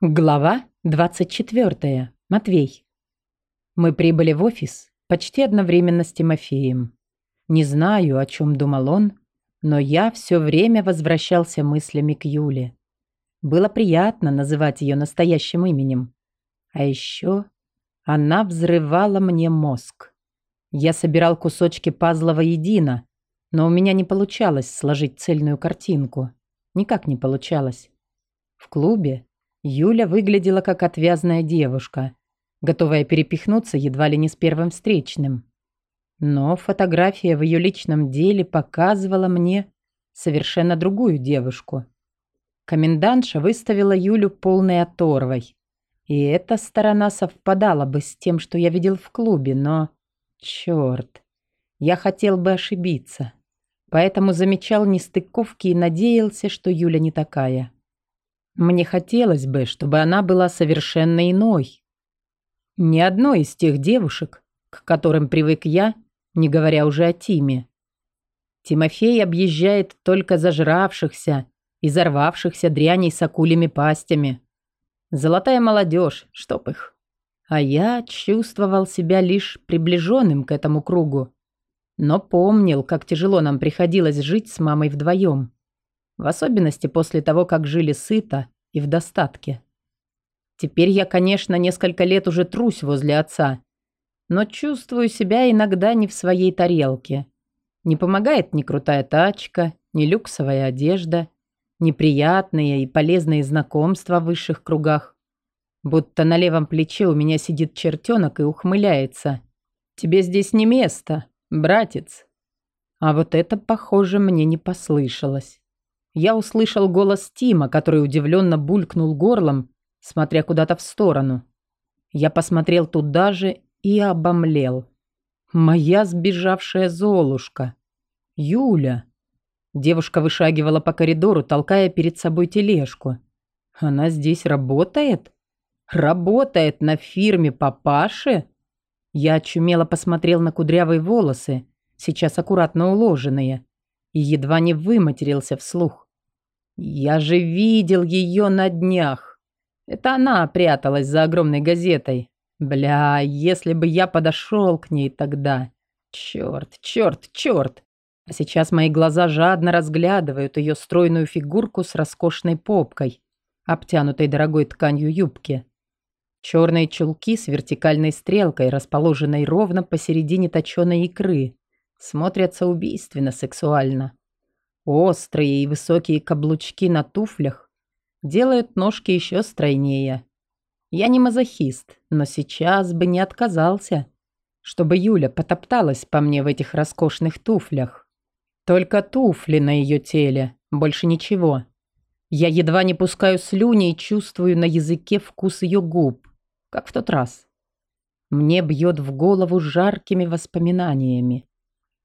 Глава 24. Матвей. Мы прибыли в офис почти одновременно с Тимофеем. Не знаю, о чем думал он, но я все время возвращался мыслями к Юле. Было приятно называть ее настоящим именем. А еще она взрывала мне мозг. Я собирал кусочки пазла воедино, но у меня не получалось сложить цельную картинку. Никак не получалось. В клубе Юля выглядела как отвязная девушка, готовая перепихнуться едва ли не с первым встречным. Но фотография в ее личном деле показывала мне совершенно другую девушку. Комендантша выставила Юлю полной оторвой. И эта сторона совпадала бы с тем, что я видел в клубе, но... Черт, я хотел бы ошибиться. Поэтому замечал нестыковки и надеялся, что Юля не такая. Мне хотелось бы, чтобы она была совершенно иной. Ни одной из тех девушек, к которым привык я, не говоря уже о Тиме. Тимофей объезжает только зажравшихся и зарвавшихся дряней с акулями пастями. Золотая молодежь, чтоб их. А я чувствовал себя лишь приближенным к этому кругу. Но помнил, как тяжело нам приходилось жить с мамой вдвоем. В особенности после того, как жили сыто и в достатке. Теперь я, конечно, несколько лет уже трусь возле отца, но чувствую себя иногда не в своей тарелке. Не помогает ни крутая тачка, ни люксовая одежда, ни приятные и полезные знакомства в высших кругах. Будто на левом плече у меня сидит чертенок и ухмыляется. «Тебе здесь не место, братец». А вот это, похоже, мне не послышалось я услышал голос Тима, который удивленно булькнул горлом, смотря куда-то в сторону. Я посмотрел туда же и обомлел. Моя сбежавшая Золушка. Юля. Девушка вышагивала по коридору, толкая перед собой тележку. Она здесь работает? Работает на фирме папаши? Я очумело посмотрел на кудрявые волосы, сейчас аккуратно уложенные, и едва не выматерился вслух. Я же видел ее на днях. Это она пряталась за огромной газетой. Бля, если бы я подошел к ней тогда. Черт, черт, черт. А сейчас мои глаза жадно разглядывают ее стройную фигурку с роскошной попкой, обтянутой дорогой тканью юбки. Черные чулки с вертикальной стрелкой, расположенной ровно посередине точеной икры, смотрятся убийственно сексуально. Острые и высокие каблучки на туфлях делают ножки еще стройнее. Я не мазохист, но сейчас бы не отказался, чтобы Юля потопталась по мне в этих роскошных туфлях. Только туфли на ее теле, больше ничего. Я едва не пускаю слюни и чувствую на языке вкус ее губ, как в тот раз. Мне бьет в голову жаркими воспоминаниями.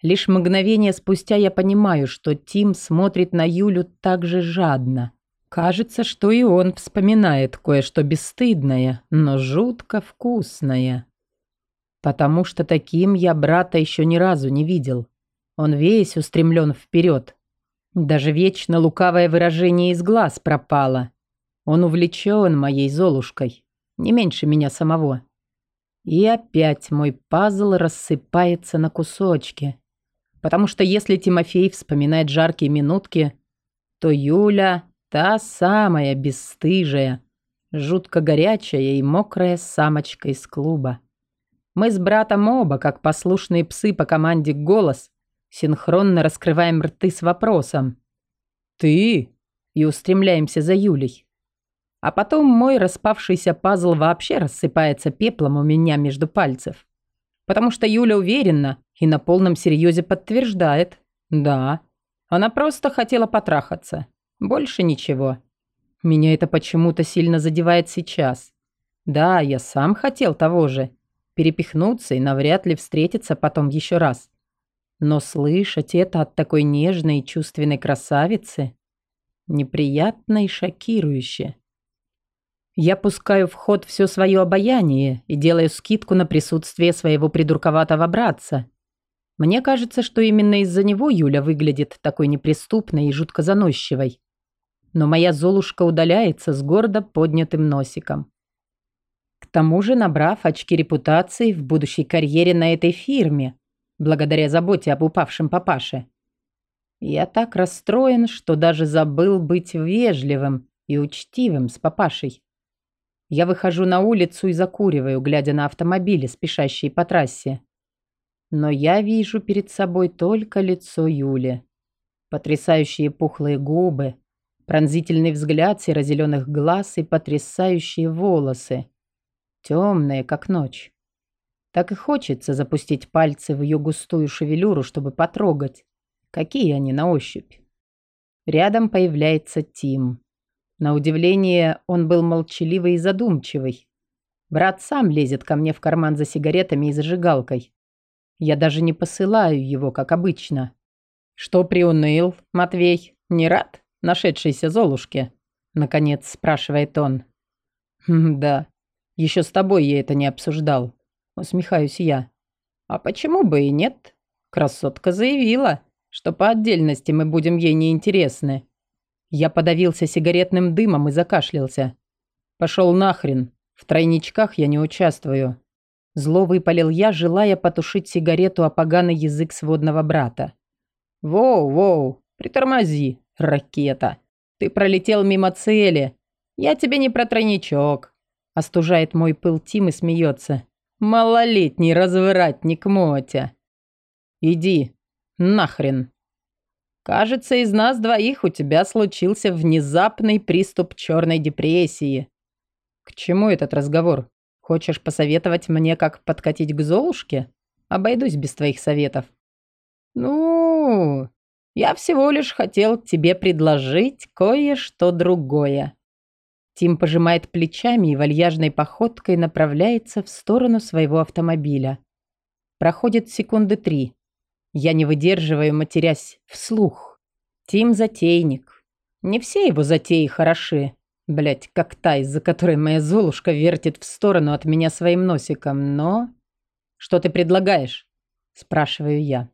Лишь мгновение спустя я понимаю, что Тим смотрит на Юлю так же жадно. Кажется, что и он вспоминает кое-что бесстыдное, но жутко вкусное. Потому что таким я брата еще ни разу не видел. Он весь устремлен вперед. Даже вечно лукавое выражение из глаз пропало. Он увлечен моей Золушкой, не меньше меня самого. И опять мой пазл рассыпается на кусочки. Потому что если Тимофей вспоминает жаркие минутки, то Юля – та самая бесстыжая, жутко горячая и мокрая самочка из клуба. Мы с братом оба, как послушные псы по команде «Голос», синхронно раскрываем рты с вопросом «Ты?» и устремляемся за Юлей. А потом мой распавшийся пазл вообще рассыпается пеплом у меня между пальцев. Потому что Юля уверена, и на полном серьезе подтверждает. Да, она просто хотела потрахаться. Больше ничего. Меня это почему-то сильно задевает сейчас. Да, я сам хотел того же. Перепихнуться и навряд ли встретиться потом еще раз. Но слышать это от такой нежной и чувственной красавицы неприятно и шокирующе. Я пускаю в ход все свое обаяние и делаю скидку на присутствие своего придурковатого братца, мне кажется, что именно из-за него Юля выглядит такой неприступной и жутко заносчивой. но моя Золушка удаляется с гордо поднятым носиком. К тому же набрав очки репутации в будущей карьере на этой фирме, благодаря заботе об упавшем папаше. Я так расстроен, что даже забыл быть вежливым и учтивым с папашей. Я выхожу на улицу и закуриваю, глядя на автомобили, спешащие по трассе. Но я вижу перед собой только лицо Юли. Потрясающие пухлые губы, пронзительный взгляд серо-зеленых глаз и потрясающие волосы. Темные, как ночь. Так и хочется запустить пальцы в ее густую шевелюру, чтобы потрогать. Какие они на ощупь. Рядом появляется Тим. На удивление, он был молчаливый и задумчивый. Брат сам лезет ко мне в карман за сигаретами и зажигалкой. Я даже не посылаю его, как обычно. «Что приуныл, Матвей? Не рад нашедшейся Золушке?» Наконец спрашивает он. «Хм, «Да, еще с тобой я это не обсуждал», усмехаюсь я. «А почему бы и нет? Красотка заявила, что по отдельности мы будем ей неинтересны. Я подавился сигаретным дымом и закашлялся. Пошел нахрен. В тройничках я не участвую. Зло выпалил я, желая потушить сигарету о поганый язык сводного брата. «Воу-воу, притормози, ракета. Ты пролетел мимо цели. Я тебе не про тройничок». Остужает мой пыл Тим и смеется. «Малолетний развратник Мотя». «Иди, нахрен». Кажется, из нас двоих у тебя случился внезапный приступ черной депрессии. К чему этот разговор? Хочешь посоветовать мне, как подкатить к Золушке? Обойдусь без твоих советов. Ну, я всего лишь хотел тебе предложить кое-что другое. Тим пожимает плечами и вальяжной походкой направляется в сторону своего автомобиля. Проходит секунды три. Я не выдерживаю, матерясь вслух. Тим затейник. Не все его затеи хороши. Блять, как та, из-за которой моя Золушка вертит в сторону от меня своим носиком, но... «Что ты предлагаешь?» – спрашиваю я.